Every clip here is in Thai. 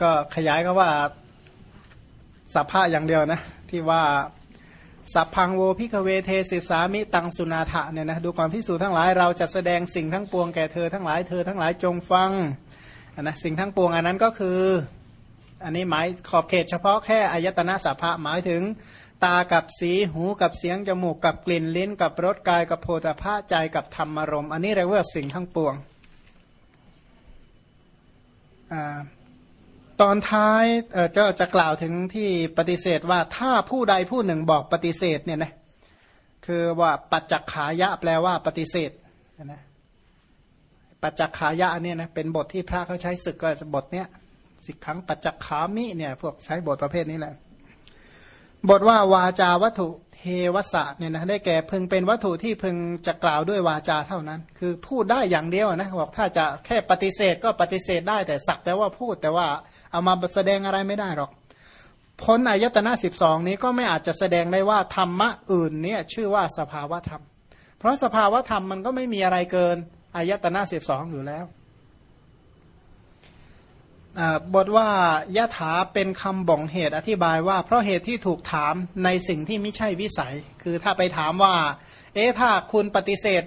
ก็ขยายก็ว่าสัพพะอย่างเดียวนะ ที่ว่าสัพพังโว ภิกขะเวเทสิสสามิตังสุณาถะเนี่ยนะดูความพิสูจน์ทั้งหลายเราจะแสดงสิ่งทั้งปวงแก่เธอทั้งหลายเธอทั้งหลายจงฟังนะสิ่งทั้งปวงอันนั้นก็คือ อันนี้หมายขอบเขตเฉพาะแค่อายตนะสัพพะหมายถึงตากับสีหูกับเสียงจมูกกับกลิ่นลิ้น กับรสกายกับโผฏฐัพพะใจกับธรรมารมณ์อันนี้เรียกว่าสิ่งทั้งปวงอ่า ตอนท้ายก็จะกล่าวถึงที่ปฏิเสธว่าถ้าผู้ใดผู้หนึ่งบอกปฏิเสธเนี่ยนะคือว่าปัจจขายะแปลว่าปฏิเสธนะปัจจขายะเนี่ยนะเป็นบทที่พระเขาใช้ศึกก็บทเนี้ยสิกขังปัจจขามิเนี่ยพวกใช้บทประเภทนี้แหละบทว่าวาจาวัตถุ เทวสะเนี่ยนะได้แก่พึงเป็นวัตถุที่พึงจะกล่าวด้วยวาจาเท่านั้น คือพูดได้อย่างเดียวนะบอกถ้าจะแค่ปฏิเสธก็ปฏิเสธได้แต่สักแต่ว่าพูดแต่ว่าเอามาแสดงอะไรไม่ได้หรอก พ้นอายตนะสิบสองนี้ก็ไม่อาจจะแสดงได้ว่าธรรมะอื่นเนี่ยชื่อว่าสภาวะธรรม เพราะสภาวะธรรมมันก็ไม่มีอะไรเกินอายตนะสิบสองอยู่แล้ว บทว่ายะถาเป็นคำบ่งเหตุอธิบายว่าเพราะเหตุที่ถูกถามในสิ่งที่ไม่ใช่วิสัย คือถ้าไปถามว่า เอ๊ะถ้าคุณปฏิเสธ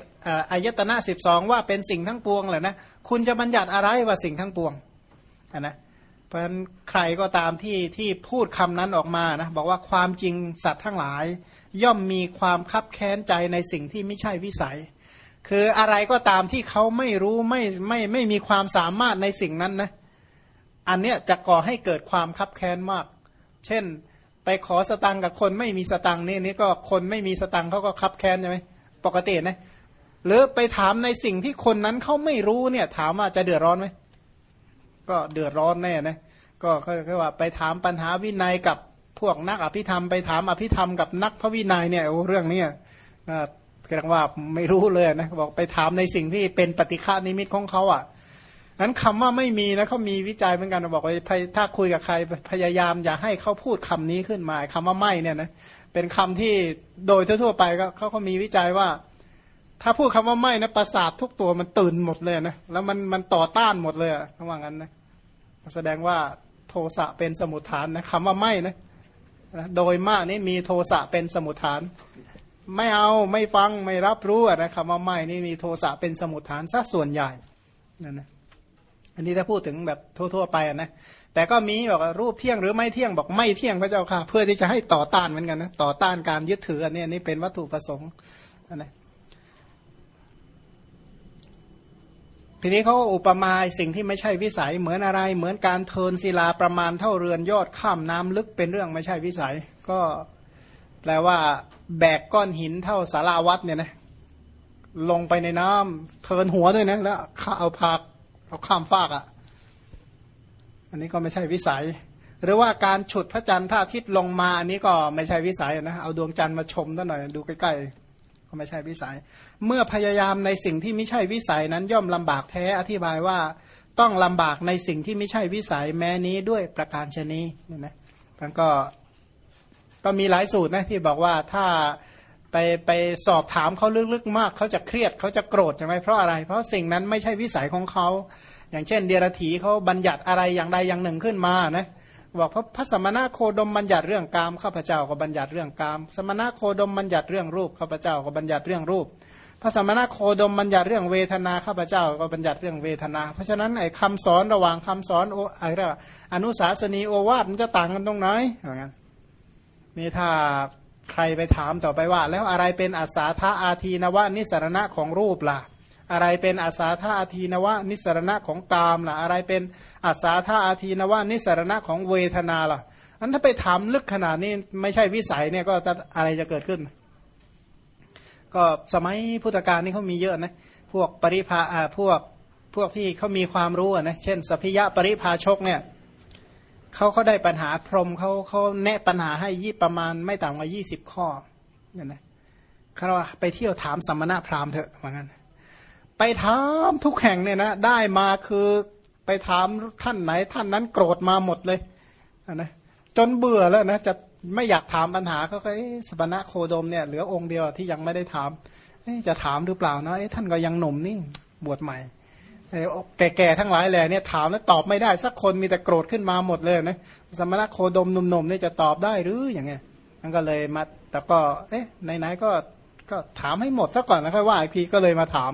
อายตนะสิบสองว่าเป็นสิ่งทั้งปวงเลยนะคุณจะบัญญัติอะไรว่าสิ่งทั้งปวงนะเพราะฉะนั้นใครก็ตามที่ที่พูดคำนั้นออกมานะบอกว่าความจริงสัตว์ทั้งหลาย ย่อมมีความคับแค้นใจในสิ่งที่ไม่ใช่วิสัย คืออะไรก็ตามที่เขาไม่รู้ไม่ไม่ไม่มีความสามารถในสิ่งนั้นนะ อันเนี้ยจะก่อให้เกิดความคับแค้นมาก เช่น ไปขอสตังกับคนไม่มีสตังนี่นี่ก็คนไม่มีสตังเขาก็คับแค้นใช่ไหมปกตินะหรือไปถามในสิ่งที่คนนั้นเขาไม่รู้เนี่ย ถามว่าจะเดือดร้อนไหมก็เดือดร้อนแน่นะก็คือว่าไปถามปัญหาวินัยกับพวกนักอภิธรรมไปถามอภิธรรมกับนักพระวินัยเนี่ยโอ้เรื่องนี้ก็เรียกว่าไม่รู้เลยนะบอกไปถามในสิ่งที่เป็นปฏิฆานิมิตของเขาอะ นั้นคำว่าไม่มีนะเขามีวิจัยเหมือนกันบอกว่าถ้าคุยกับใครพยายามอย่าให้เขาพูดคำนี้ขึ้นมาคำว่าไม่เนี่ยนะเป็นคำที่โดยทั่วๆไปก็เขาก็มีวิจัยว่า ถ้าพูดคำว่าไม่นะประสาททุกตัวมันตื่นหมดเลยนะแล้วมันมันต่อต้านหมดเลยระหว่างนั้นนะแสดงว่าโทสะเป็นสมุทฐานนะคำว่าไม่นะโดยมากนี่มีโทสะเป็นสมุทฐาน ไม่เอาไม่ฟังไม่รับรู้นะคำว่าไม่นี่มีโทสะเป็นสมุทฐานซะส่วนใหญ่นั่นนะ อันนี้ถ้าพูดถึงแบบทั่วๆไปนะแต่ก็มีบอกรูปเที่ยงหรือไม่เที่ยงบอกไม่เที่ยงพระเจ้าค่ะ เพื่อที่จะให้ต่อต้านเหมือนกันนะต่อต้านการยึดถืออันนี้นี่เป็นวัตถุประสงค์นะทีนี้เขาอุปมาสิ่งที่ไม่ใช่วิสัยเหมือนอะไร เหมือนการเทินศิลาประมาณเท่าเรือนยอดข้ามน้ำลึกเป็นเรื่องไม่ใช่วิสัย ก็แปลว่า แบกก้อนหินเท่าสาราวัดเนี่ยนะลงไปในน้ำเทินหัวด้วยนะแล้วเอาพาก เอาข้ามฟากอะ่ะ อันนี้ก็ไม่ใช่วิสัย หรือว่าการฉุดพระจันทร์พระอาทิตย์ลงมาอันนี้ก็ไม่ใช่วิสัยนะเอาดวงจันทร์มาชมซะหน่อยดูใกล้ๆก็ไม่ใช่วิสัย เมื่อพยายามในสิ่งที่ไม่ใช่วิสัยนั้นย่อมลำบากแท้อธิบายว่าต้องลำบากในสิ่งที่ไม่ใช่วิสัยแม้นี้ด้วยประการชนีนี่นะมันก็ก็มีหลายสูตรนะที่บอกว่าถ้า ไปไปสอบถามเขาลึกๆมากเขาจะเครียดเขาจะโกรธใช่ไหมเพราะอะไร เพราะสิ่งนั้นไม่ใช่วิสัยของเขา อย่างเช่น เดียรถีเขาบัญญัติอะไรอย่างใดอย่างหนึ่งขึ้นมานะบอกพระพระสมณะโคดมบัญญัติเรื่องกามข้าพเจ้าก็บัญญัติเรื่องกาม สมณะโคดมบัญญัติเรื่องรูปข้าพเจ้าก็บัญญัติเรื่องรูป พระสมณะโคดมบัญญัติเรื่องเวทนาข้าพเจ้าก็บัญญัติเรื่องเวทนา เพราะฉะนั้นไอ้คำสอนระหว่างคำสอนโออะไรอนุสาสนีโอวาทมันจะต่างกันตรงไหนอย่างนั้นนี่ถ้า ใครไปถามต่อไปว่า แล้วอะไรเป็นอาสาธาอาทีนวะนิสรณะของรูปล่ะ อะไรเป็นอาสาธาอาทีนวะนิสรณะของกามล่ะ อะไรเป็นอาสาธาอาทีนวะนิสรณะของเวทนาล่ะอันถ้าไปถามลึกขนาดนี้ไม่ใช่วิสัยเนี่ยก็จะอะไรจะเกิดขึ้น ก็สมัยพุทธกาลนี่เขามีเยอะนะพวกปริภาพวกพวกที่เขามีความรู้นะเช่นสพยะปริภาชกเนี่ย เขาเขาได้ปัญหาพรมเขาเขาแนะปัญหาให้ยี่ประมาณไม่ต่ำกว่ายี่สิบข้อเนี่ยนะเขาว่าไปเที่ยวถามสัมมณพราหมณ์เถอะว่างั้นไปถามทุกแห่งเนี่ยนะได้มาคือไปถามท่านไหนท่านนั้นโกรธมาหมดเลยนะจนเบื่อแล้วนะจะไม่อยากถามปัญหาเขาก็สมณะโคดมเนี่ยเหลือองค์เดียวที่ยังไม่ได้ถามจะถามหรือเปล่านะท่านก็ยังหนุ่มนี่บวชใหม่ แก่ๆทั้งหลายแหล่เนี่ยถามแล้วตอบไม่ได้ สักคนมีแต่โกรธขึ้นมาหมดเลยนะสมณะโคดมหนุ่มๆเนี่ยจะตอบได้หรืออย่างเงี้ยมันก็เลยมาแต่ก็ เอ๊ะไหนๆก็ก็ถามให้หมดซะก่อนแล้วค่อยว่าอีกทีก็เลยมาถาม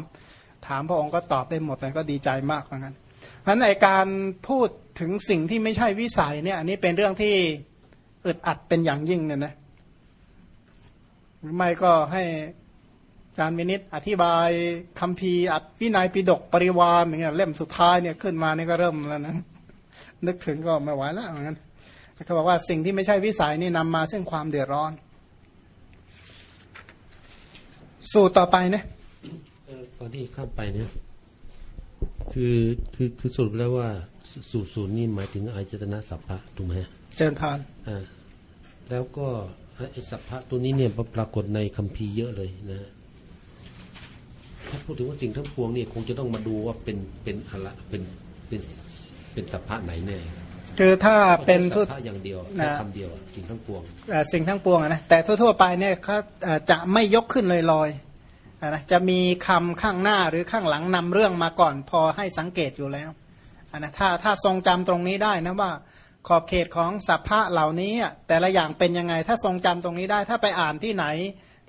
ถามพระองค์ก็ตอบได้หมดเลยก็ดีใจมากเหมือนกันเพราะนั้นในการพูดถึงสิ่งที่ไม่ใช่วิสัยเนี่ย อันนี้เป็นเรื่องที่อึดอัดเป็นอย่างยิ่งเนี่ยนะไม่ก็ให้ จารย์มินิตอธิบายคำพีอัดวินัยปิดกปริวานอย่างเงี้ยเล่มสุดท้ายเนี่ยขึ้นมานี่ก็เริ่มแล้วนะนึกถึงก็ไม่ไหวแล้วเหมือนกันเขาบอกว่าสิ่งที่ไม่ใช่วิสัยนี่นำมาซึ่งความเดือดร้อน สูตรต่อไปเนี่ยตอนที่ข้ามไปเนี่ยคือคือคือสรุปแล้วว่าสูตรศูนย์นี่หมายถึงอายตนะสัพพะถูกไหมเจิญพานอ่าแล้วก็ไอ้สัพพะตัวนี้เนี่ยปรากฏในคัมภีร์เยอะเลยนะฮะ ถ้าพูดถึงว่าสิ่งทั้งปวงเนี่ยคงจะต้องมาดูว่าเป็นเป็นอะไรเป็นเป็นเป็นสัพพะไหนแน่คือถ้าเป็นทุทุตตอย่างเดียวนะแค่คำเดียวอะสิ่งทั้งปวงเอ่อสิ่งทั้งปวงอะนะแต่ทั่วๆไปเนี่ยเขาเอ่อจะไม่ยกขึ้นลอยๆอะนะจะมีคำข้างหน้าหรือข้างหลังนำเรื่องมาก่อนพอให้สังเกตอยู่แล้วอะนะถ้าถ้าทรงจำตรงนี้ได้นะว่าขอบเขตของสัพพะเหล่านี้อะแต่ละอย่างเป็นยังไง ถ้าทรงจำตรงนี้ได้ ถ้าไปอ่านที่ไหน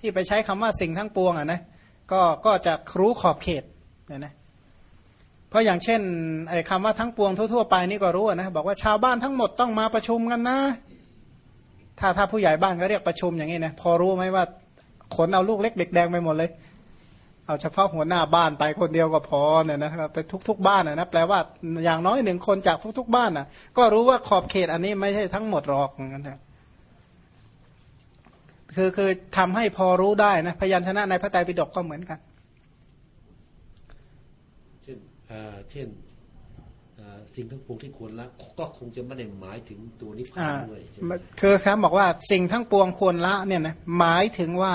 ที่ไปใช้คำว่าสิ่งทั้งปวงอะนะ ก็ก็จะรู้ขอบเขตเนี่ยนะเพราะอย่างเช่นไอ้คำว่าทั้งปวงทั่วๆไปนี่ก็รู้นะบอกว่าชาวบ้านทั้งหมดต้องมาประชุมกันนะ ถ้าถ้าผู้ใหญ่บ้านก็เรียกประชุมอย่างนี้นะพอรู้ไหมว่าขนเอาลูกเล็กเด็กแดงไปหมดเลย เอาเฉพาะหัวหน้าบ้านไปคนเดียวก็พอเนี่ยนะไปทุก ๆ บ้านนะแปลว่าอย่างน้อยหนึ่งคนจากทุก ๆ บ้านน่ะก็รู้ว่าขอบเขตอันนี้ไม่ใช่ทั้งหมดหรอกเหมือนกันะ คือคือทำให้พอรู้ได้นะพยัญชนะในพระไตรปิฎกก็เหมือนกัน เช่นอ่าเช่นอ่าสิ่งทั้งปวงที่ควรละก็คงจะไม่ได้หมายถึงตัวนิพพาอ่านด้วยใช่ไหมคือครับบอกว่าสิ่งทั้งปวงควรละเนี่ยนะหมายถึงว่า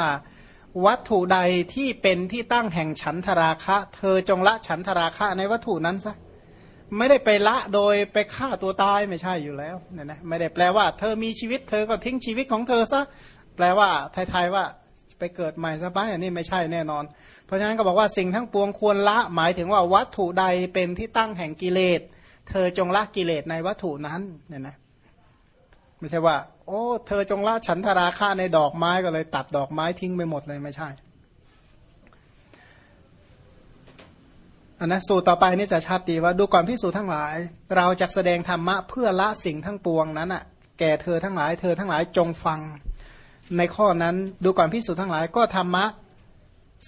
วัตถุใดที่เป็นที่ตั้งแห่งฉันทราคะ เธอจงละฉันทราคะในวัตถุนั้นซะไม่ได้ไปละโดยไปฆ่าตัวตายไม่ใช่อยู่แล้วเนี่ยนะไม่ได้แปลว่า เธอมีชีวิตเธอก็ทิ้งชีวิตของเธอซะ แปลว่าไทยๆว่าไปเกิดใหม่ซะไปอันนี้ไม่ใช่แน่นอน เพราะฉะนั้นก็บอกว่าสิ่งทั้งปวงควรละหมายถึงว่าวัตถุใดเป็นที่ตั้งแห่งกิเลส เธอจงละกิเลสในวัตถุนั้นเนี่ยนะไม่ใช่ว่า โอ้ เธอจงละฉันทราคาในดอกไม้ก็เลยตัดดอกไม้ทิ้งไปหมดเลยไม่ใช่อันนะสูตรต่อไปนี่จะชัดดีว่าดูก่อนพิสูจทั้งหลาย เราจะแสดงธรรมะเพื่อละสิ่งทั้งปวงนั้นอะ แก่เธอทั้งหลาย เธอทั้งหลายจงฟัง ในข้อนั้นดูก่อนพิสูจทั้งหลายก็ธรรมะ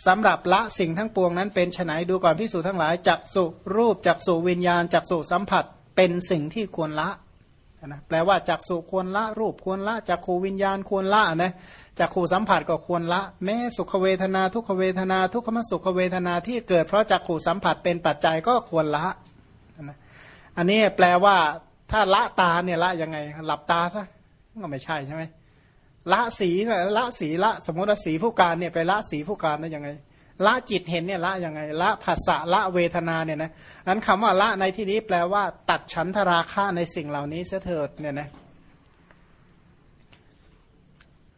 สำหรับละสิ่งทั้งปวงนั้นเป็นไฉนดูก่อนพิสูจทั้งหลายจักสุรูปจักสุวิญญาณจักสุสัมผัสเป็นสิ่งที่ควรละนะแปลว่าจักสุควรละรูปควรละจักขูวิญญาณควรละนะจักขูสัมผัสก็ควรละ แม้สุขเวทนาทุกขเวทนา ทุกขมสุขเวทนาที่เกิดเพราะจักขูสัมผัสเป็นปัจจัยก็ควรละนะอันนี้แปลว่าถ้าละตาเนี่ยละยังไงหลับตาซะก็ไม่ใช่ใช่ไหม ละสีละสีละ สมมติว่าสีผู้การเนี่ยไปละสีผู้การได้ยังไง ละจิตเห็นเนี่ยละยังไง ละผัสสะละเวทนาเนี่ยนะนั้นคำว่าละในที่นี้แปลว่า ตัดฉันทราคะในสิ่งเหล่านี้เสถิดเนี่ยนะ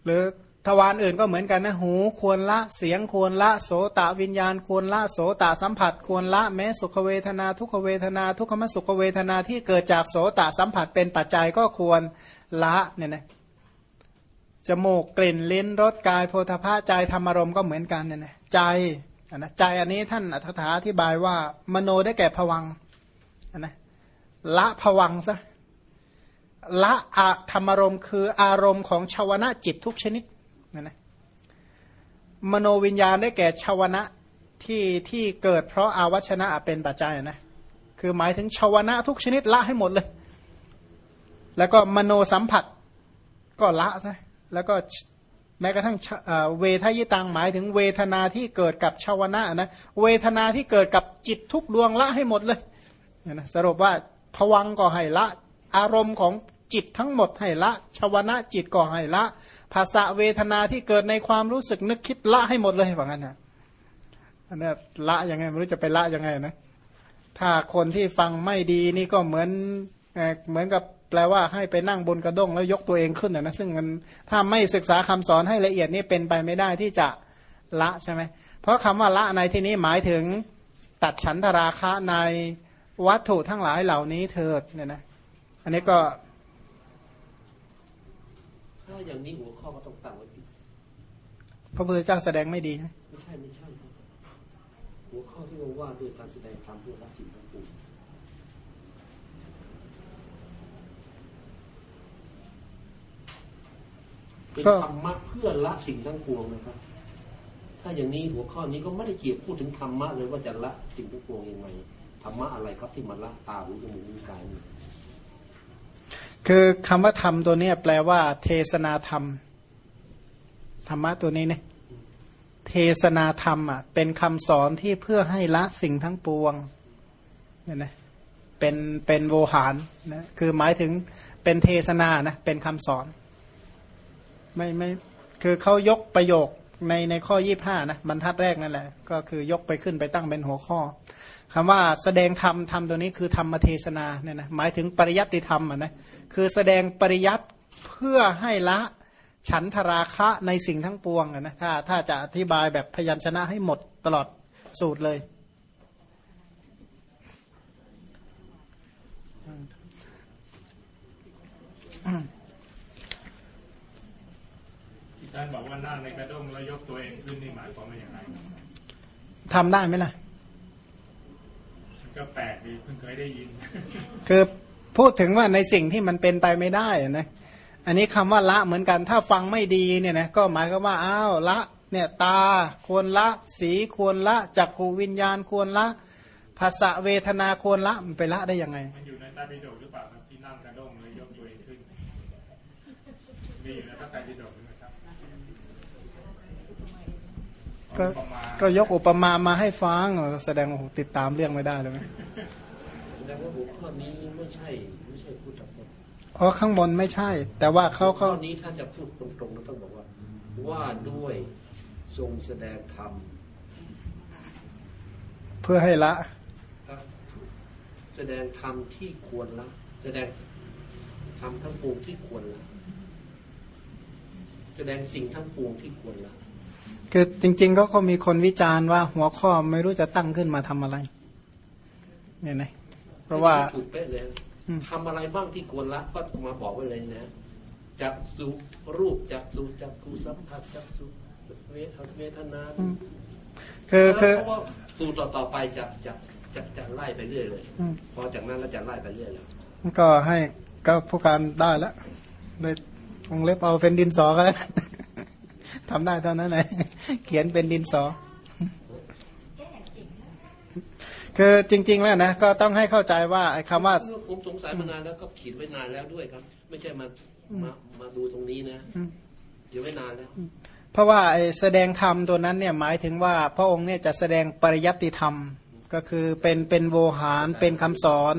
หรือทวารอื่นก็เหมือนกันนะหูควรละเสียงควรละโสตวิญญาณ ควรละโสตสัมผัส ควรละแม้สุขเวทนา ทุกขเวทนา ทุกขมสุขเวทนาที่เกิดจากโสตสัมผัสเป็นปัจจัยก็ควรละเนี่ยนะ จมูกกลิ่นลิ้นรสกายโพธาภาใจธรรมารมณ์ก็เหมือนกันเนี่ยนะใจนะใจอันนี้ท่านอัฏฐาอธิบายว่า มโนได้แก่ผวังนะละผวังซะละอะธรรมารมณ์คืออารมณ์ของชาวนะจิตทุกชนิดนะนะมโนวิญญาณได้แก่ชาวนะที่ที่เกิดเพราะอาวัชนะเป็นปัจจัยนะคือหมายถึงชาวนะทุกชนิดละให้หมดเลย แล้วก็มโนสัมผัสก็ละซะ แล้วก็แม้กระทั่งเวทายตังหมายถึงเวทนาที่เกิดกับชาวนะนะเวทนาที่เกิดกับจิตทุกดวงละให้หมดเลยนะสรุปว่าผวังก็ให้ละ อารมณ์ของจิตทั้งหมดให้ละชาวนะจิตก็ให้ละ ภาษาเวทนาที่เกิดในความรู้สึกนึกคิดละให้หมดเลยว่างั้นนะอันนี้ละยังไงไม่รู้จะไปละยังไงนะถ้าคนที่ฟังไม่ดีนี่ก็เหมือนเหมือนกับ แปลว่าให้ไปนั่งบนกระด้งแล้วยกตัวเองขึ้นนะ ซึ่งมันถ้าไม่ศึกษาคำสอนให้ละเอียดนี่เป็นไปไม่ได้ที่จะละใช่ไหมเพราะคำว่าละในที่นี้หมายถึงตัดฉันทราคะในวัตถุทั้งหลายเหล่านี้เถิดเนี่ยนะ อันนี้ก็ถ้าอย่างนี้หัวข้อก็ต้องตั้งไว้ผิดพระพุทธเจ้าแสดงไม่ดีนะไม่ใช่ไม่ใช่ครับหัวข้อที่ว่าว่าด้วยการแสดงธรรมเพื่อละสิ่งทั้งปวง เป็นธรรมะเพื่อละสิ่งทั้งปวงนะครับถ้าอย่างนี้หัวข้อนี้ก็ไม่ได้เกี่ยวพูดถึงธรรมะเลยว่าจะละสิ่งทั้งปวงยังไงธรรมะอะไรครับที่มันละตาหูจมูกลิ้นกายนี่คือคำว่าธรรมตัวเนี้ยแปลว่า เทศนาธรรม ธรรมะตัวนี้เนี่ยเทศนาธรรมอะเป็นคำสอนที่เพื่อให้ละสิ่งทั้งปวงเนี่ยนะเป็นเป็นโวหารนะคือหมายถึงเป็นเทศนานะเป็นคำสอน ไม่ไม่คือเขายกประโยคในในข้อยี่ห้านะบรรทัดแรกนั่นแหละ ก็คือยกไปขึ้นไปตั้งเป็นหัวข้อคำว่าแสดงธรรมธรรมตัวนี้คือธรรมเทศนาเนี่ยนะหมายถึงปริยัติธรรมอะนะคือแสดงปริยัติเพื่อให้ละฉันทราคะในสิ่งทั้งปวงอะนะถ้าถ้าจะอธิบายแบบพยัญชนะให้หมดตลอดสูตรเลย ที่ท่าน บอกว่านั่งในกระด้งแล้วยกตัวเองขึ้นนี่หมายความว่าอย่างไรทำได้ไหมล่ะมันก็แปลกดีเพิ่งเคยได้ยิน คือพูดถึงว่าในสิ่งที่มันเป็นไปไม่ได้อะนะ อันนี้คำว่าละเหมือนกัน ถ้าฟังไม่ดีเนี่ยนะก็หมายก็ว่าอ้าวละ เนี่ยตาควรละ สีควรละจักขูวิญญาณควรละภาษาเวทนาควรละมันไปละได้ยังไง มันอยู่ในใต้ปิฎกหรือเปล่าครับที่นั่งกระด้งแล้วยกตัวเองขึ้น มีอยู่ในพระไตรปิฎกไหมครับ ก็ประมาณก็ยกอุปมามาให้ฟังแสดงว่าโอ้โหติดตามเรื่องไม่ได้เลยไหมแสดงว่าหัวข้อนี้ไม่ใช่ไม่ใช่พูดทั้งหมดอ๋อข้างบนไม่ใช่ แต่ว่าเขาข้เขาอนี้ถ้าจะพูดตรงๆเราต้องบอกว่า ว่าด้วยทรงแสดงธรรมเพื่อให้ละ แสดงธรรมที่ควรละ แสดงธรรมทั้งปวงที่ควรละ แสดงสิ่งทั้งปวงที่ควรละ คือจริง ๆ ก็คงมีคนวิจารณ์ว่าหัวข้อไม่รู้จะตั้งขึ้นมาทำอะไร เนี่ยนะเพราะว่าถูกเป๊ะเลยอืมทำอะไรบ้างที่ควรละก็มาบอกไว้เลยนะจักสุรูปจักสุจักขูสัมผัสจักสุเวทเวทนาอืมคือคือเพราะว่าสูตรต่อต่อไปจะจะจะจะไล่ไปเรื่อยเลยอืมพอจากนั้นแล้วจะไล่ไปเรื่อยแล้วก็ให้ก็ผู้การได้แล้วเลยวงเล็บเอาเป็นดินสอก็แล้ว ทำได้เท่านั้นเลยเขียนเป็นดินสอ คือจริง ๆ แล้วนะก็ต้องให้เข้าใจว่าไอ้คำว่าผมสงสัยมานานแล้วก็เขียนไว้นานแล้วด้วยครับ ไม่ใช่มามามาดูตรงนี้นะอืมเขียนไว้นานแล้วเพราะว่าไอ้แสดงธรรมตัวนั้นเนี่ยหมายถึงว่าพระองค์เนี่ยจะแสดงปริยัติธรรม ก็คือเป็นเป็นโวหารเป็นคำสอน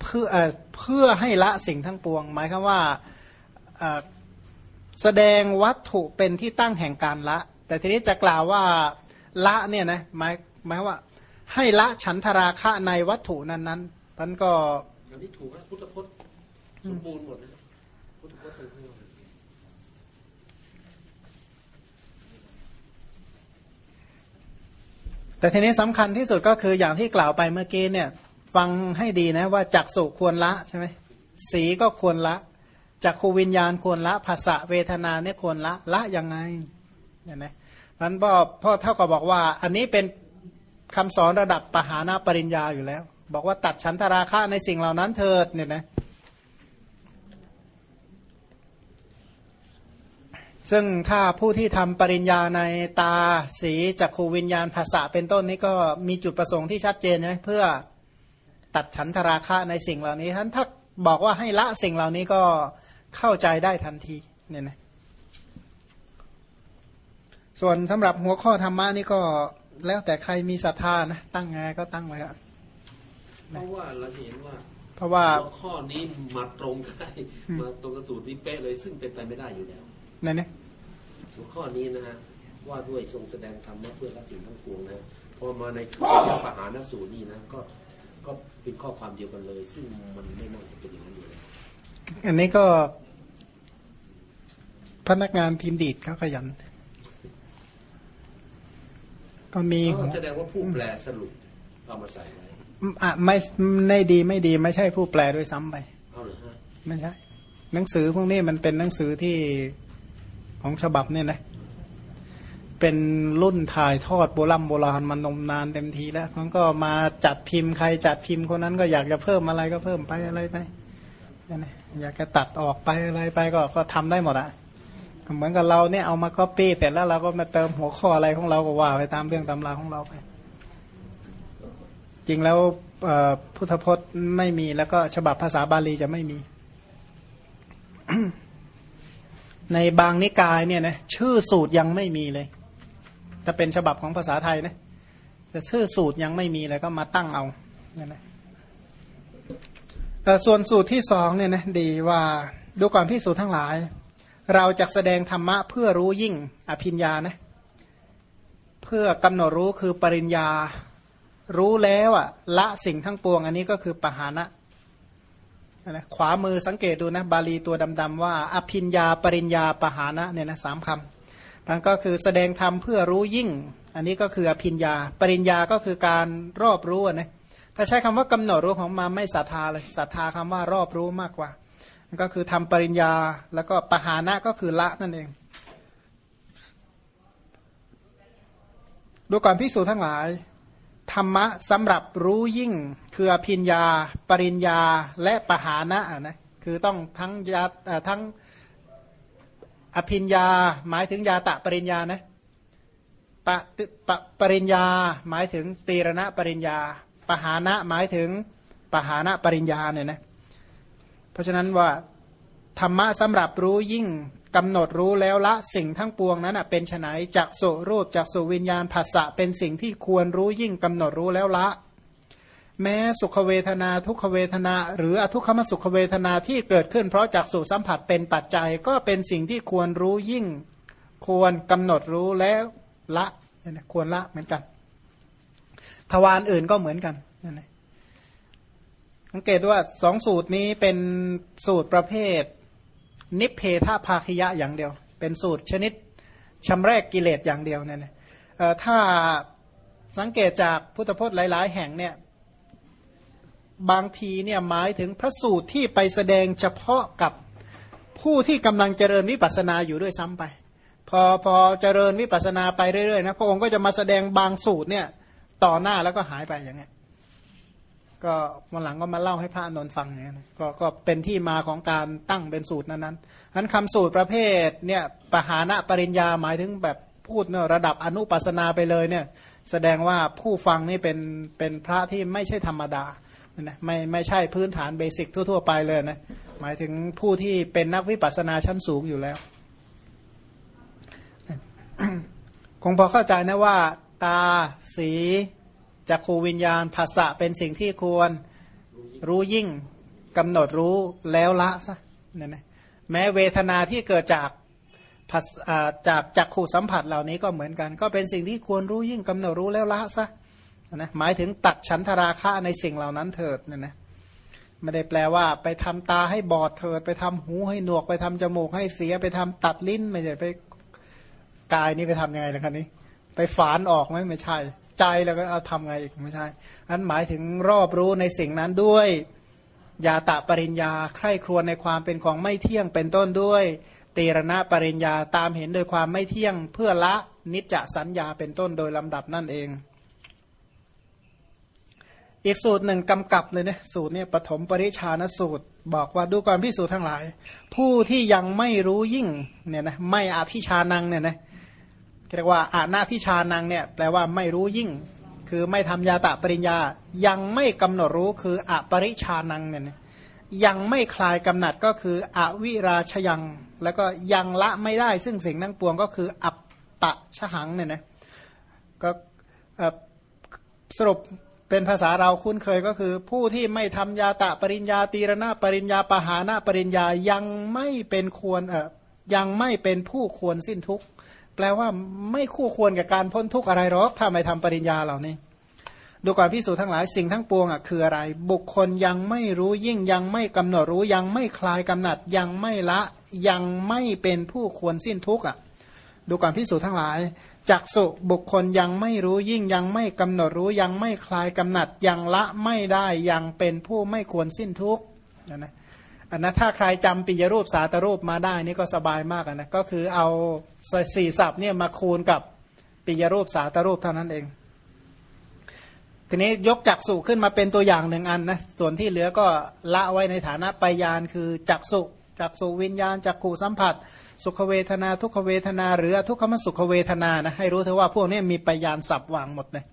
เพื่อเอ่อเพื่อให้ละสิ่งทั้งปวง หมายความว่าเอ่อ แสดงวัตถุเป็นที่ตั้งแห่งการละ แต่ทีนี้จะกล่าวว่าละเนี่ยนะหมายหมายว่า ให้ละฉันทราคะในวัตถุนั้นๆมันก็อันนี้ถูกแล้วพุทธพจน์สมบูรณ์หมดนะพุทธพจน์ทั้งหมดแต่ทีนี้สำคัญที่สุดก็คืออย่างที่กล่าวไปเมื่อกี้เนี่ย ฟังให้ดีนะว่าจักสุควรละใช่ไหมสีก็ควรละ จักขูวิญญาณควรละภาษาเวทนาเนี่ยควรละละยังไงเห็นไหมมันพ่อพ่อเท่ากับบอกว่า อันนี้เป็นคำสอนระดับปหานาปริญญาอยู่แล้ว บอกว่าตัดฉันทราคะในสิ่งเหล่านั้นเถิดเนี่ยนะซึ่งถ้าผู้ที่ทำปริญญาในตาสีจักขูวิญญาณภาษาเป็นต้นนี้ก็มีจุดประสงค์ที่ชัดเจนใช่เพื่อตัดฉันทราคะในสิ่งเหล่านี้ท่านถ้าบอกว่าให้ละสิ่งเหล่านี้ก็ เข้าใจได้ทันทีเนี่ยนะส่วนสำหรับหัวข้อธรรมะนี่ก็แล้วแต่ใครมีศรัทธานะตั้งไงก็ตั้งไว้ครับเพราะว่าเราเห็นว่าเพราะว่าหัวข้อนี้มาตรงได้อืมมาตรงกับสูตรนี้เป๊ะเลยซึ่งเป็นไปไม่ได้อยู่แล้วนั่นนี่หัวข้อนี้นะฮะว่าด้วยทรงแสดงธรรมะเพื่อละสิ่งทั้งปวงนะพอมาในปหานสูตรนี่นะก็ก็เป็นข้อความเดียวกันเลย ซึ่งมันไม่น่าจะเป็นอย่างนั้น อยู่แล้วอันนี้ก็พนักงานพิมพ์ดีดเขาขยัน ก็มีก็แสดงว่าผู้แปลสรุปภเอามาใส่ไว้อะไม่ไม่ดีไม่ดีไม่ใช่ผู้แปลด้วยซ้ำไปเอาเลยฮะไม่ใช่ หนังสือพวกนี้มันเป็นหนังสือที่ของฉบับเนี่ยนะเป็นรุ่นถ่ายทอดโบราณโบราณมันนมนานเต็มทีแล้วมันก็มาจัดพิมพ์ใครจัดพิมพ์คนนั้นก็อยากจะเพิ่มอะไรก็เพิ่มไปอะไรไปนั่นแหละ อยากจะตัดออกไปอะไรไปก็ก็ทำได้หมดอะเหมือนกับเราเนี่ยเอามาก็ปี้เสร็จแล้วเราก็มาเติมหัวข้ออะไรของเราก็ว่าไปตามเรื่องตำราของเราไป จริงแล้วพุทธพจน์ไม่มีแล้วก็ฉบับภาษาบาลีจะไม่มี ในบางนิกายเนี่ยนะชื่อสูตรยังไม่มีเลยถ้าเป็นฉบับของภาษาไทยนะจะชื่อสูตรยังไม่มีเลยก็มาตั้งเอาเนั่ยนะ ส่วนสูตรที่สองเนี่ยนะดีว่าดูก่อนที่สูตรทั้งหลาย เราจะแสดงธรรมะเพื่อรู้ยิ่งอภิญญานะเพื่อกำหนดรู้คือปริญญารู้แล้วอะละสิ่งทั้งปวง อันนี้ก็คือปหานะนะขวามือสังเกตดูนะบาลีตัวดำๆว่า อภิญญาปริญญาปหานะเนี่ยนะสามคำมันก็คือแสดงธรรมเพื่อรู้ยิ่ง อันนี้ก็คืออภิญญา ปริญญาก็คือการรอบรู้นะ ถ้าใช้คำว่ากำหนดรู้ของมาไม่ศรัทธาเลยศรัทธาคำว่ารอบรู้มากกว่า ก็คือทำปริญญาแล้วก็ปหานะก็คือละนั่นเอง ดูก่อนพิสูจทั้งหลาย ธรรมะสำหรับรู้ยิ่งคืออภิญญา ปริญญาและปหานะนะคือต้องทั้งยาเอ่อทั้งอภิญญาหมายถึงยาตะปริญญานะปะปะปริญญาหมายถึงตีรณะปริญญา ปหานะหมายถึงปหานะปริญญาเนี่ยนะเพราะฉะนั้นว่าธรรมะสำหรับรู้ยิ่งกำหนดรู้แล้วละสิ่งทั้งปวงนั้นนะเป็นไฉนจากโสรูปจากสุวิญญาณภาษะเป็นสิ่งที่ควรรู้ยิ่งกำหนดรู้แล้วละ แม้สุขเวทนาทุกขเวทนา หรืออทุกขมสุขเวทนาที่เกิดขึ้น เพราะจากสุสัมผัสเป็นปัจจัยก็เป็นสิ่งที่ควรรู้ยิ่ง ควรกำหนดรู้แล้วละเนี่ยนะควรละเหมือนกัน ทวารอื่นก็เหมือนกันนั่นแหละสังเกตว่าสองสูตรนี้เป็นสูตรประเภท นิเพทภาคยะอย่างเดียว เป็นสูตรชนิดชำแรกกิเลสอย่างเดียวเนี่ยนะเอ่อถ้าสังเกตจากพุทธพจน์หลาย ๆ แห่งเนี่ยบางทีเนี่ยหมายถึงพระสูตรที่ไปแสดงเฉพาะกับผู้ที่กำลังเจริญวิปัสสนาอยู่ด้วยซ้ำไป พอพอเจริญวิปัสสนาไปเรื่อยๆนะพระองค์ก็จะมาแสดงบางสูตรเนี่ย ต่อหน้าแล้วก็หายไปอย่างเงี้ย ก็วันหลังก็มาเล่าให้พระอนนท์ฟังอย่างนี้ยก็ก็เป็นที่มาของการตั้งเป็นสูตรนั้นๆนั้นคำสูตรประเภทเนี่ยปหานะปริญญาหมายถึงแบบพูดเนี่ยระดับอนุปัสนาไปเลยเนี่ย แสดงว่าผู้ฟังนี่เป็นเป็นพระที่ไม่ใช่ธรรมดานะไม่ไม่ใช่พื้นฐานเบสิกทั่ว ๆ ไปเลยนะหมายถึงผู้ที่เป็นนักวิปัสสนาชั้นสูงอยู่แล้ว คงพอเข้าใจนะว่า ตา สีจักขูวิญญาณภาษะเป็นสิ่งที่ควรรู้ยิ่งกำหนดรู้แล้วละซะเนี่ยนะแม้เวทนาที่เกิดจากจากจักขูสัมผัสเหล่านี้ก็เหมือนกัน ก็เป็นสิ่งที่ควรรู้ยิ่งกำหนดรู้แล้วละซะนะหมายถึงตัดฉันทราคะในสิ่งเหล่านั้นเถิดเนี่ยนะไม่ได้แปลว่า ไปทำตาให้บอดเถิด ไปทำหูให้หนวก ไปทำจมูกให้เสีย ไปทำตัดลิ้นไม่ใช่ไปกายนี่ไปทำยังไงล่ะครับนี้ ไปฝานออกไหมไม่ใช่ ใจแล้วก็เอาทำไงอีกไม่ใช่อันหมายถึงรอบรู้ในสิ่งนั้นด้วยยาตะปริญญาใคร่ครวญในความเป็นของไม่เที่ยงเป็นต้นด้วยตีรณะปริญญาตามเห็นโดยความไม่เที่ยงเพื่อละนิจจสัญญาเป็นต้นโดยลำดับนั่นเอง อีกสูตรหนึ่งกำกับเลยเนี่ยสูตรเนี่ยปฐมปริชานสูตร บอกว่าดูก่อนพิสูจน์ทั้งหลาย ผู้ที่ยังไม่รู้ยิ่งเนี่ยนะไม่อาพิชานังเนี่ยนะเเรียกว่าอาณาพิชานังเนี่ยแปลว่าไม่รู้ยิ่ง คือไม่ทำยาตะปริญญา ยังไม่กำหนดรู้คืออปริชานังเนี่ยยังไม่คลายกำหนัดก็คืออวิราชยัง แล้วก็ยังละไม่ได้ซึ่งสิ่งนั้นปวงก็คืออัปปะชหังเนี่ยนะก็สรุปเป็นภาษาเราคุ้นเคยก็คือ ผู้ที่ไม่ทำยาตะปริญญาตีรณะปริญญาปหานะปริญญายังไม่เป็นควรเออยังไม่เป็นผู้ควรสิ้นทุกข์ แปลว่าไม่คู่ควรกับการพ้นทุกข์อะไรหรอกถ้าไม่ทำปริญญาเหล่านี้ ดูก่อนพิสูจทั้งหลายสิ่งทั้งปวงอะคืออะไร บุคคลยังไม่รู้ยิ่งยังไม่กำหนดรู้ยังไม่คลายกำหนัดยังไม่ละยังไม่เป็นผู้ควรสิ้นทุกข์อะดูก่อนพิสูจน์ทั้งหลายจักสุบุคคลยังไม่รู้ยิ่งยังไม่กำหนดรู้ยังไม่คลายกำหนัดยังละไม่ได้ยังเป็นผู้ไม่ควรสิ้นทุกข์นะนะ อันนั้นถ้าใครจำปิยรูปสาตรูปมาได้นี่ก็สบายมากนะก็คือเอาสี่ศัพท์เนี่ยมาคูณกับปิยรูปสาตรูปเท่านั้นเอง ทีนี้ยกจักสุขึ้นมาเป็นตัวอย่างหนึ่งอันนะส่วนที่เหลือก็ละไว้ในฐานะปยานคือจักสุจักสุวิญญาณจักขู่สัมผัส สุขเวทนา ทุกขเวทนา หรือทุกขมสุขเวทนานะให้รู้เถอะว่าพวกนี้มีปยานสับวางหมดเลย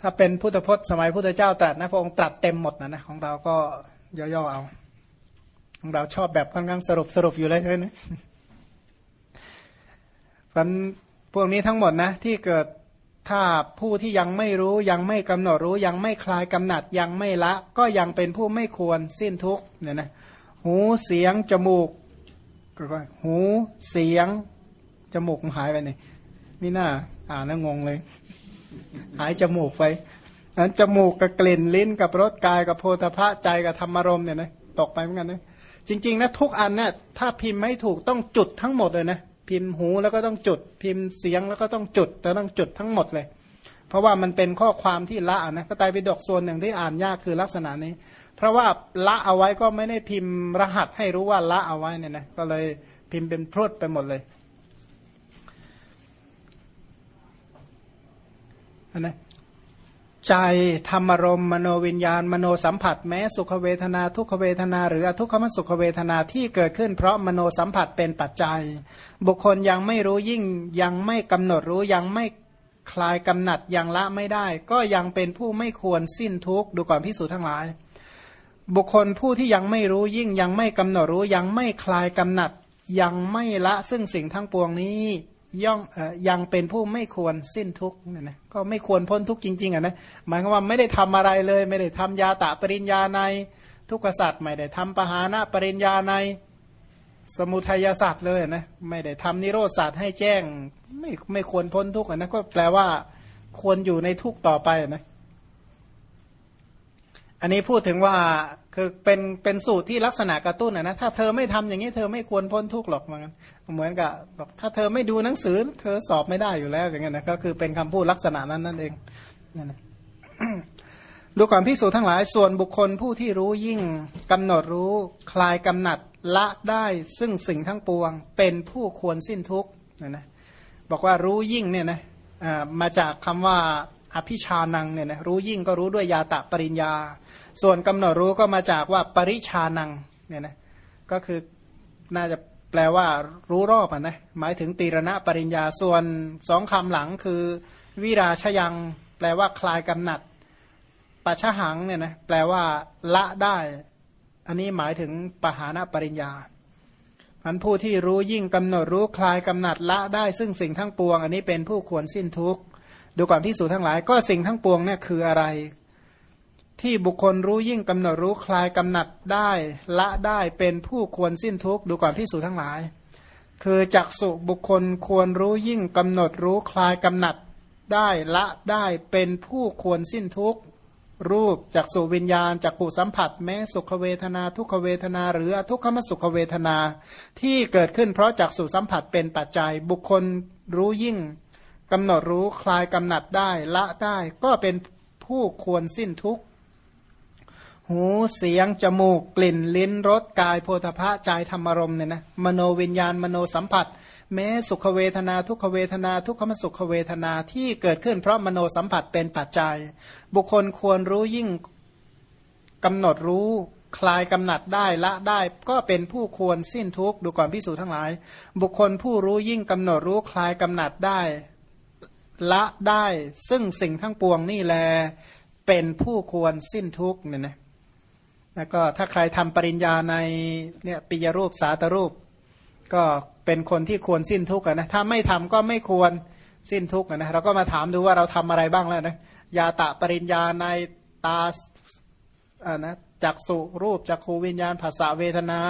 ถ้าเป็นพุทธพจน์สมัยพุทธเจ้าตรัสนะพระองค์ตรัสเต็มหมดนะนะของเราก็ ย่อๆเอาของเราชอบแบบค่อนข้างสรุปสรุปอยู่เลยใช่ไหมฟันพวกนี้ทั้งหมดนะ ที่เกิดถ้าผู้ที่ยังไม่รู้ยังไม่กำหนดรู้ยังไม่คลายกำหนัดยังไม่ละ ก็ยังเป็นผู้ไม่ควรสิ้นทุกเนี่ยนะหูเสียงจมูกก็หูเสียง จมูกหายไปไหนมีหน้าอ่านแล้วงงเลย หายจมูกไป นั้นจมูกกับกลิ่นลิ้นกับรสกายกับโพธพะใจกับธรรมารมเนี่ยนะตกไปเหมือนกันนะจริง ๆนะทุกอันเนี่ยถ้าพิมพ์ไม่ถูกต้องจุดทั้งหมดเลยนะพิมพ์หูแล้วก็ต้องจุด พิมพ์เสียงแล้วก็ต้องจุดแต่ต้องจุดทั้งหมดเลย เพราะว่ามันเป็นข้อความที่ละนะก็ตายไปดกส่วนหนึ่งที่อ่านยากคือลักษณะนี้ เพราะว่าละเอาไว้ก็ไม่ได้พิมพ์รหัสให้รู้ว่าละเอาไว้เนี่ยนะก็เลยพิมพ์เป็นพรวดไปหมดเลยนะ ใจธรรมรมมโนวิญญาณ มโนสัมผัส แม้สุขเวทนาทุกขเวทนา หรือทุกขมสุขเวทนาที่เกิดขึ้น เพราะมโนสัมผัสเป็นปัจจัย บุคคลยังไม่รู้ยิ่งยังไม่กำหนดรู้ยังไม่คลายกำหนัดยังละไม่ได้ ก็ยังเป็นผู้ไม่ควรสิ้นทุกข์ดูก่อนพิสูจทั้งหลาย บุคคลผู้ที่ยังไม่รู้ยิ่งยังไม่กำหนดรู้ยังไม่คลายกำหนัดยังไม่ละซึ่งสิ่งทั้งปวงนี้ ย่องอยังเป็นผู้ไม่ควรสิ้นทุกเนี่ยนะก็ไม่ควรพ้นทุกจริงๆอะนะหมายความว่าไม่ได้ทำอะไรเลย ไม่ได้ทำยาตะปริญญาในทุกขสัตว์ไม่ได้ทำปหานะปริญญาในสมุทัยศาสตร์เลยนะไม่ได้ทำนิโรธศาสตร์ให้แจ้ง ไม่ไม่ควรพ้นทุกข์นะก็แปลว่าควรอยู่ในทุกข์ต่อไปนะอันนี้พูดถึงว่า คือเป็นเป็นสูตรที่ลักษณะกระตุ้นนะถ้าเธอไม่ทำอย่างนี้เธอไม่ควรพ้นทุกข์หรอกเหมือนเหมือนกับบอกถ้าเธอไม่ดูหนังสือ เธอสอบไม่ได้อยู่แล้วอย่างเงี้ยนะก็คือเป็นคำพูดลักษณะนั้นนั่นเองนั่นนะดูก่อนพิสูจทั้งหลายส่วนบุคคลผู้ที่รู้ยิ่งกำหนดรู้คลายกำหนัดละได้ซึ่งสิ่งทั้งปวง เป็นผู้ควรสิ้นทุกข์นะนะบอกว่ารู้ยิ่งเนี่ยนะมาจากคำว่า อภิชานังเนี่ยนะรู้ยิ่งก็รู้ด้วยยาตะปริญญา ส่วนกำหนดรู้ก็มาจากว่าปริชานังเนี่ยนะก็คือน่าจะแปลว่ารู้รอบอะนะหมายถึงตีรณะปริญญาส่วนสองคำหลังคือ วิราชยัง แปลว่าคลายกำหนัดปัชหังเนี่ยนะแปลว่าละได้ อันนี้หมายถึงปหานะปริญญาอันผู้ที่รู้ยิ่งกำหนดรู้คลายกำหนัดละได้ ซึ่งสิ่งทั้งปวง อันนี้เป็นผู้ควรสิ้นทุกข์ ดูก่อนที่สูทั้งหลาย ก็สิ่งทั้งปวงเนี่ยคืออะไร ที่บุคคลรู้ยิ่งกำหนดรู้คลายกำหนัดได้ละได้เป็นผู้ควรสิ้นทุกข์ดูก่อนที่สูทั้งหลาย คือจักสุบุคคลควรรู้ยิ่งกำหนดรู้คลายกำหนัดได้ละได้เป็นผู้ควรสิ้นทุกข์รูปจักสุวิญญาณจักขุสัมผัส แม้สุขเวทนา ทุกขเวทนา หรือทุกขมสุขเวทนา ที่เกิดขึ้นเพราะจักสุสัมผัสเป็นปัจจัยบุคคลรู้ยิ่ง กำหนดรู้คลายกำหนัดได้ละได้ ก็เป็นผู้ควรสิ้นทุกข์หูเสียง จมูก กลิ่น ลิ้นรสกายโพธพะใจธรรมรมเนี่ยนะมโนวิญญาณมโนสัมผัส แม้สุขเวทนาทุกขเวทนา ทุกขมสุขเวทนาที่เกิดขึ้นเพราะมโนสัมผัสเป็นปัจจัย บุคคลควรรู้ยิ่งกำหนดรู้คลายกำหนัดได้ละได้ ก็เป็นผู้ควรสิ้นทุกข์ดูก่อนพิสูจน์ทั้งหลาย บุคคลผู้รู้ยิ่งกำหนดรู้คลายกำหนัดได้ ละได้ซึ่งสิ่งทั้งปวงนี่แล เป็นผู้ควรสิ้นทุกเนี่ยนะแล้วก็ถ้าใครทำปริญญาในเนี่ยปิยรูปสาตรูป ก็เป็นคนที่ควรสิ้นทุกข์นะถ้าไม่ทำก็ไม่ควรสิ้นทุกข์นะเราก็มาถามดูว่าเราทำอะไรบ้างแล้วนะยาตะปริญญาในตาอ่านะจักสุรูปจักขูวิญญาณภาษาเวทนา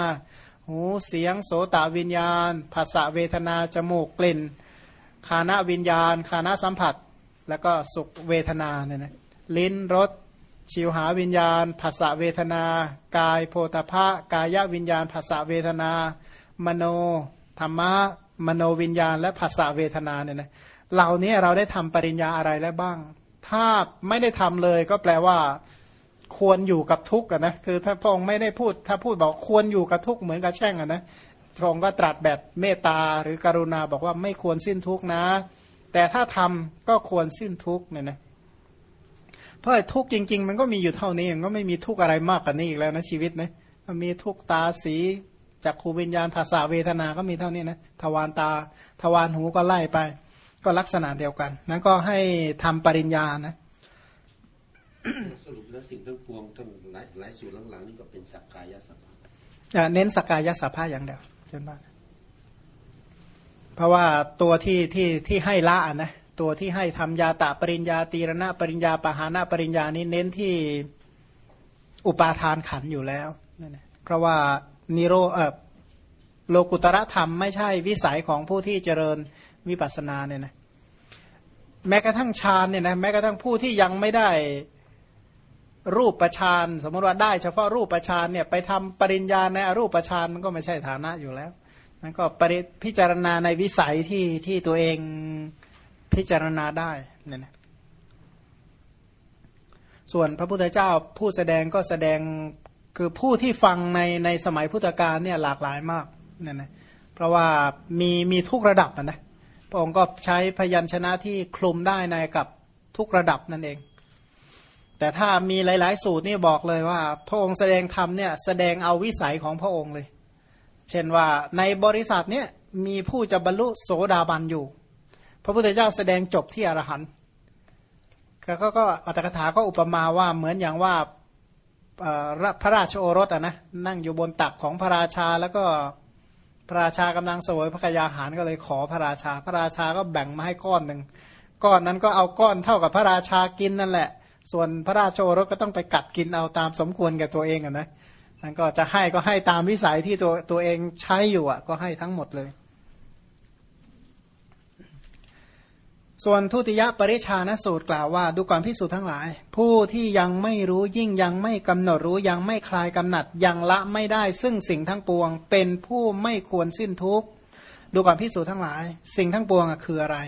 หูเสียงโสตวิญญาณภาษาเวทนาจมูกกลิ่น คานะวิญญาณ คานะสัมผัส แล้วก็สุขเวทนาเนี่ยนะลิ้นรสชิวหาวิญญาณภาษาเวทนา กายโพธพะกายวิญญาณภาษาเวทนา มโนธรรมะมโนวิญญาณ และภาษาเวทนาเนี่ยนะเหล่านี้เราได้ทำปริญญาอะไรแล้วบ้าง ถ้าไม่ได้ทำเลยก็แปลว่า ควรอยู่กับทุกข์นะคือถ้าพระองค์ไม่ได้พูด ถ้าพูดบอกควรอยู่กับทุกข์เหมือนกับแช่งอะนะ พระองค์ก็ตรัสแบบเมตตาหรือกรุณาบอกว่าไม่ควรสิ้นทุกข์นะ แต่ถ้าทำก็ควรสิ้นทุกข์เนี่ยนะเพราะทุกข์จริง ๆ มันก็มีอยู่เท่านี้มันก็ไม่มีทุกข์อะไรมากกว่านี้อีกแล้วนะชีวิตนะมันมีทุกข์ตาสีจากขูวิญญาณภาษาเวทนาก็มีเท่านี้นะทวารตา ทวารหูก็ไล่ไป ก็ลักษณะเดียวกันนั้นก็ให้ทำปริญญานะสรุปแล้วสิ่งทั้งปวงทั้งหลายหลายส่วนหลังๆนี่ก็เป็นสักกายสัพพะอะเน้นสกกายสัพพะอย่างเดียว เช่นบ้านเพราะว่าตัวที่ที่ที่ให้ละนะตัวที่ให้ทำยาตะปริญญาตีรณะปริญญาปหานะปริญญานี้เน้นที่อุปาทานขันอยู่แล้วนั่นเพราะว่านิโรเออโลกุตระธรรมไม่ใช่วิสัยของผู้ที่เจริญวิปัสสนาเนี่ยนะแม้กระทั่งฌานเนี่ยนะแม้กระทั่งผู้ที่ยังไม่ได้ รูปประชานสมมติว่าได้เฉพาะรูปประชานเนี่ยไปทำปริญญาในอรูปประชานมันก็ไม่ใช่ฐานะอยู่แล้วนั่นก็ปริพิจารณาในวิสัยที่ที่ตัวเองพิจารณาได้เนี่ยนะส่วนพระพุทธเจ้าผู้แสดงก็แสดงคือผู้ที่ฟังในในสมัยพุทธกาลเนี่ยหลากหลายมากเนี่ยนะเพราะว่ามีมีทุกระดับนะพระองค์ก็ใช้พยัญชนะที่คลุมได้ในกับทุกระดับนั่นเอง แต่ถ้ามีหลาย ๆ สูตรนี่บอกเลยว่า พระองค์แสดงธรรมเนี่ยแสดงเอาวิสัยของพระองค์เลย เช่นว่าในบริษัทเนี่ยมีผู้จะบรรลุโสดาบันอยู่ พระพุทธเจ้าแสดงจบที่อรหันต์ก็ก็อัตถกถาก็อุปมาว่าเหมือนอย่างว่าพระราชโอรสอะนะนั่งอยู่บนตักของพระราชาแล้วก็พระราชากำลังสวยพระกยาหารก็เลยขอพระราชา พระราชาก็แบ่งมาให้ก้อนหนึ่งก้อนนั้นก็เอาก้อนเท่ากับพระราชากินนั่นแหละ ส่วนพระราชโอรสก็ต้องไปกัดกินเอาตามสมควรแกับตัวเองอะนะนั่นก็จะให้ก็ให้ตามวิสัยที่ตัวตัวเองใช้อยู่อะ ก็ให้ทั้งหมดเลย ส่วนทุติยปริชานสูตรกล่าวว่า ดูก่อนพิสูจน์ทั้งหลาย ผู้ที่ยังไม่รู้ยิ่งยังไม่กำหนดรู้ยังไม่คลายกำหนัดยังละไม่ได้ ซึ่งสิ่งทั้งปวง เป็นผู้ไม่ควรสิ้นทุกข์ดูก่อนพิสูจน์ทั้งหลาย สิ่งทั้งปวงคืออะไร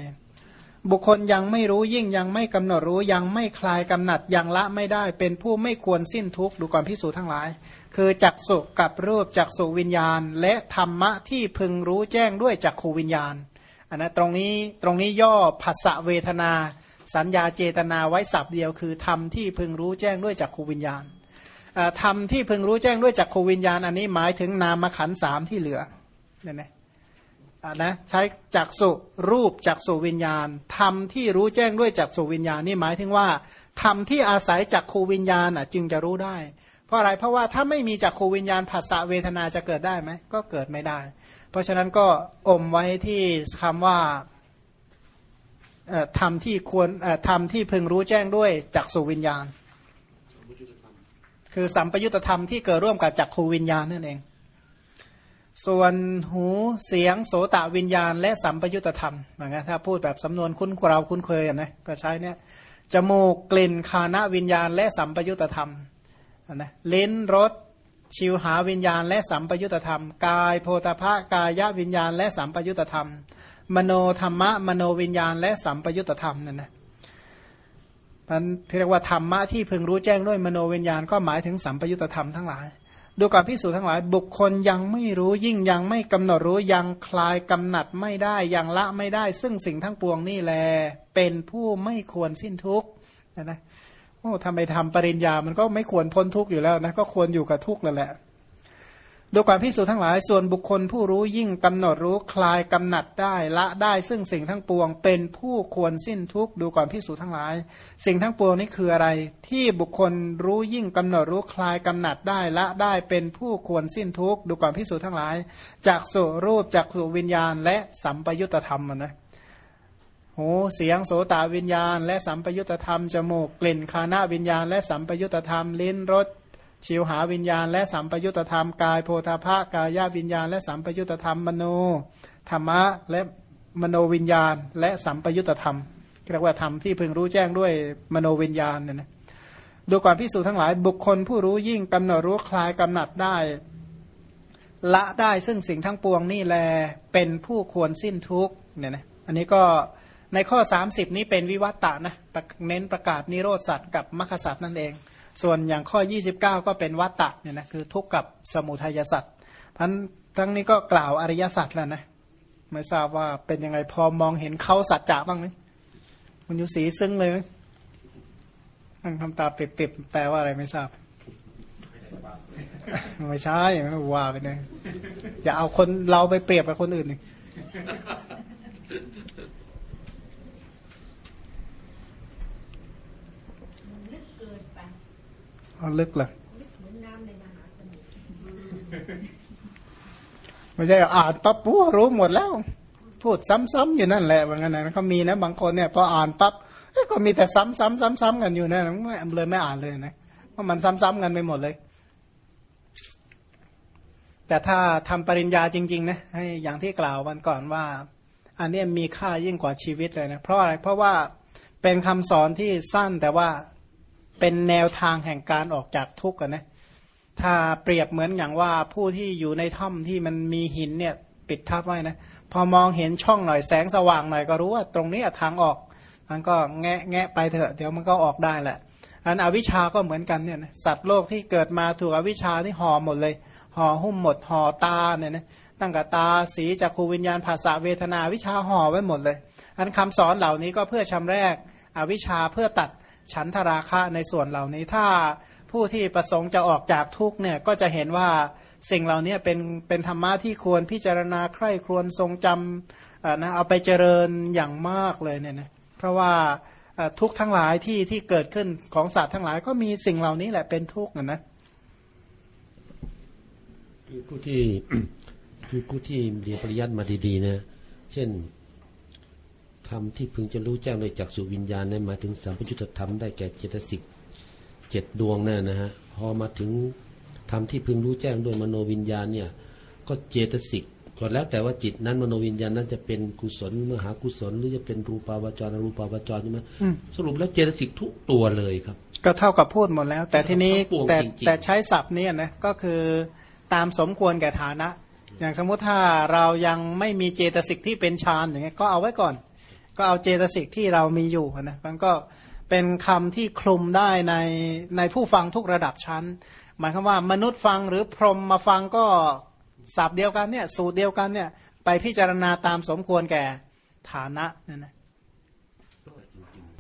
บุคคลยังไม่รู้ยิ่งยังไม่กำหนดรู้ยังไม่คลายกำหนัดยังละไม่ได้ เป็นผู้ไม่ควรสิ้นทุกข์ดูก่อนพิสูจน์ทั้งหลาย คือจักสุกับรูปจักสุวิญญาณ และธรรมะที่พึงรู้แจ้งด้วยจักขูวิญญาณอันนะตรงนี้ตรงนี้ย่อภาษะเวทนา สัญญาเจตนาไว้สับเดียว คือธรรมที่พึงรู้แจ้งด้วยจักขูวิญญาณธรรมที่พึงรู้แจ้งด้วยจักขูวิญญาณ อันนี้หมายถึงนามขันสามที่เหลือเนี่ยนะ นะใช้จักสุรูปจักสุวิญญาณธรรมที่รู้แจ้งด้วยจักสุวิญญาณนี่หมายถึงว่าธรรมที่อาศัยจักขูวิญญาณจึงจะรู้ได้ เพราะอะไรเพราะว่าถ้าไม่มีจักขูวิญญาณภาษาเวทนาจะเกิดได้ไหมก็เกิดไม่ได้ เพราะฉะนั้นก็อมไว้ที่คำว่าทำที่ควรทำที่พึงรู้แจ้งด้วยจักสุวิญญาณ คือสัมปยุตธรรมที่เกิดร่วมกับจักขูวิญญาณนั่นเอง ส่วนหูเสียงโสตวิญญาณ และสัมปยุตธรรมเหมือนกันถ้าพูดแบบสำนวนคุ้นเราคุ้นเคยนะก็ใช้เนี่ยจมูกกลิ่นคานะวิญญาณ และสัมปยุตธรรมนะลิ้นรสชิวหาวิญญาณ และสัมปยุตธรรม กายโพธพะกายวิญญาณ และสัมปยุตธรรม มโนธรรมะมโนวิญญาณ และสัมปยุตธรรมนั่นนะมันเรียกว่าธรรมะที่พึงรู้แจ้งด้วยมโนวิญญาณก็หมายถึงสัมปยุตธรรมทั้งหลาย ดูก่อนพิสูจทั้งหลาย บุคคลยังไม่รู้ยิ่งยังไม่กำหนดรู้ยังคลายกำหนัดไม่ได้ยังละไม่ได้ ซึ่งสิ่งทั้งปวงนี่แล เป็นผู้ไม่ควรสิ้นทุกข์นะนะโอ้ทำไมทำปริญญามันก็ไม่ควรพ้นทุกข์อยู่แล้วนะก็ควรอยู่กับทุกข์แล้วแหละ ดูความพิสูจน์ทั้งหลายส่วนบุคคลผู้รู้ยิ่งกำหนดรู้คลายกำหนัดได้ละได้ซึ่งสิ่งทั้งปวง เป็นผู้ควรสิ้นทุกข์ดูก่อนพิสูจน์ทั้งหลาย สิ่งทั้งปวงนี้คืออะไร ที่บุคคลรู้ยิ่งกำหนดรู้คลายกำหนัดได้ละได้เป็นผู้ควรสิ้นทุกข์ดูก่อนพิสูจน์ทั้งหลายจากสุรูปจากสุวิญญาณ และสัมปยุตธรรมนะหูเสียงโสตวิญญาณ และสัมปยุตธรรมจมูกกลิ่นคานาวิญญาณ และสัมปยุตธรรมลิ้นรส ชิวหาวิญญาณและสัมปยุตธรรมกายโพธาภะกายวิญญาณและสัมปยุตธรรมมโนธรรมะและมโนวิญญาณ และสัมปยุตธรรมเรียกว่าธรรมที่พึงรู้แจ้งด้วยมโนวิญญาณเนี่ยนะดูก่อนพิสูจทั้งหลายบุคคลผู้รู้ยิ่งกำหนดรู้คลายกำหนัดได้ ละได้ซึ่งสิ่งทั้งปวงนี่แลเป็นผู้ควรสิ้นทุกเนี่ยนะอันนี้ก็ในข้อ 30 นี้เป็นวิวัตตะนะประเน้นประกาศนิโรธสัตว์กับมรรคสัตว์นั่นเอง ส่วนอย่างข้อ 29 ก็เป็นวัตตะเนี่ยนะคือทุกข์กับสมุทัยสัตว์พันทั้งนี้ก็กล่าวอริยสัจแล้วนะไม่ทราบว่าเป็นยังไงพอมองเห็นเขาสัจจะบ้างไหมมันอยู่สีซึ้งเลยไหมนั่งทำตาปิบๆแปลว่าอะไรไม่ทราบไม่ใช่ไม่ว่าไปเลยอย่าเอาคนเราไปเปรียบกับคนอื่นนี่ ลึกเกินไป เอาลึกเลยลึกเหมือนน้ำในมหาสมุทรไม่ใช่อ่านปั๊บปุ๊บรู้หมดแล้ว พูดซ้ำๆอยู่นั่นแหละว่างั้นนะเขามีนะบางคนเนี่ยพออ่านปั๊บเอ้ยก็มีแต่ซ้ำๆซ้ำๆกันอยู่นะไม่เลยไม่อ่านเลยนะเพราะมันซ้ำๆกันไปหมดเลย แต่ถ้าทำปริญญาจริง ๆ นะให้อย่างที่กล่าววันก่อนว่า อันเนี้ยมีค่ายิ่งกว่าชีวิตเลยนะเพราะอะไรเพราะว่าเป็นคำสอนที่สั้นแต่ว่า เป็นแนวทางแห่งการออกจากทุกข์กันนะถ้าเปรียบเหมือนอย่างว่าผู้ที่อยู่ในถ้ำที่มันมีหินเนี่ยปิดทับไว้นะพอมองเห็นช่องหน่อยแสงสว่างหน่อยก็รู้ว่าตรงนี้ทางออก มันก็แงะแงะไปเถอะ เดี๋ยวมันก็ออกได้แหละอันอวิชาก็เหมือนกันเนี่ยนะสัตว์โลกที่เกิดมาถูกอวิชาที่ห่อหมดเลยห่อหุ้มหมดห่อตาเนี่ยนะตั้งแต่ตาสีจากขูวิญญาณภาษาเวทนาวิชาห่อไว้หมดเลย อันคำสอนเหล่านี้ก็เพื่อชำแรกอวิชชาเพื่อตัด ฉันทราคะในส่วนเหล่านี้ถ้าผู้ที่ประสงค์จะออกจากทุกเนี่ยก็จะเห็นว่าสิ่งเหล่านี้เป็นเป็นธรรมะที่ควรพิจารณาใคร่ครวญทรงจำอ่านะเอาไปเจริญอย่างมากเลยเนี่ยนะเพราะว่าทุกทั้งหลายที่ที่เกิดขึ้นของสัตว์ทั้งหลายก็มีสิ่งเหล่านี้แหละเป็นทุกข์นะคือผู้ที่คือผู้ที่เรียนปริยัติมาดีๆนะเช่น ธรรมที่พึงจะรู้แจ้งโดยจักสุวิญญาณนั้นหมายถึงสัมปยุตธรรมได้แก่เจตสิกเจ็ดดวงนั่นนะฮะพอมาถึงธรรมที่พึงรู้แจ้งด้วยมโนวิญญาณเนี่ยก็เจตสิกก็แล้วแต่ว่าจิตนั้นมโนวิญญาณนั้นจะเป็นกุศลมหากุศลหรือจะเป็นรูปาวจรอรูปาวจรใช่ไหมอืมสรุปแล้วเจตสิกทุกตัวเลยครับ ก็เท่ากับพูดหมดแล้ว แต่ทีนี้ทั้งปวงแต่จริงๆแต่ใช้ศัพท์เนี่ยนะก็คือตามสมควรแก่ฐานะ อย่างสมมุติถ้าเรายังไม่มีเจตสิกที่เป็นฌานอย่างเงี้ยก็เอาไว้ก่อน ก็เอาเจตสิกที่เรามีอยู่นะมันก็เป็นคำที่คลุมได้ในในผู้ฟังทุกระดับชั้น หมายความว่ามนุษย์ฟังหรือพรหมมาฟังก็สับเดียวกันเนี่ยสูตรเดียวกันเนี่ยไปพิจารณาตามสมควรแก่ฐานะเนี่ยนะ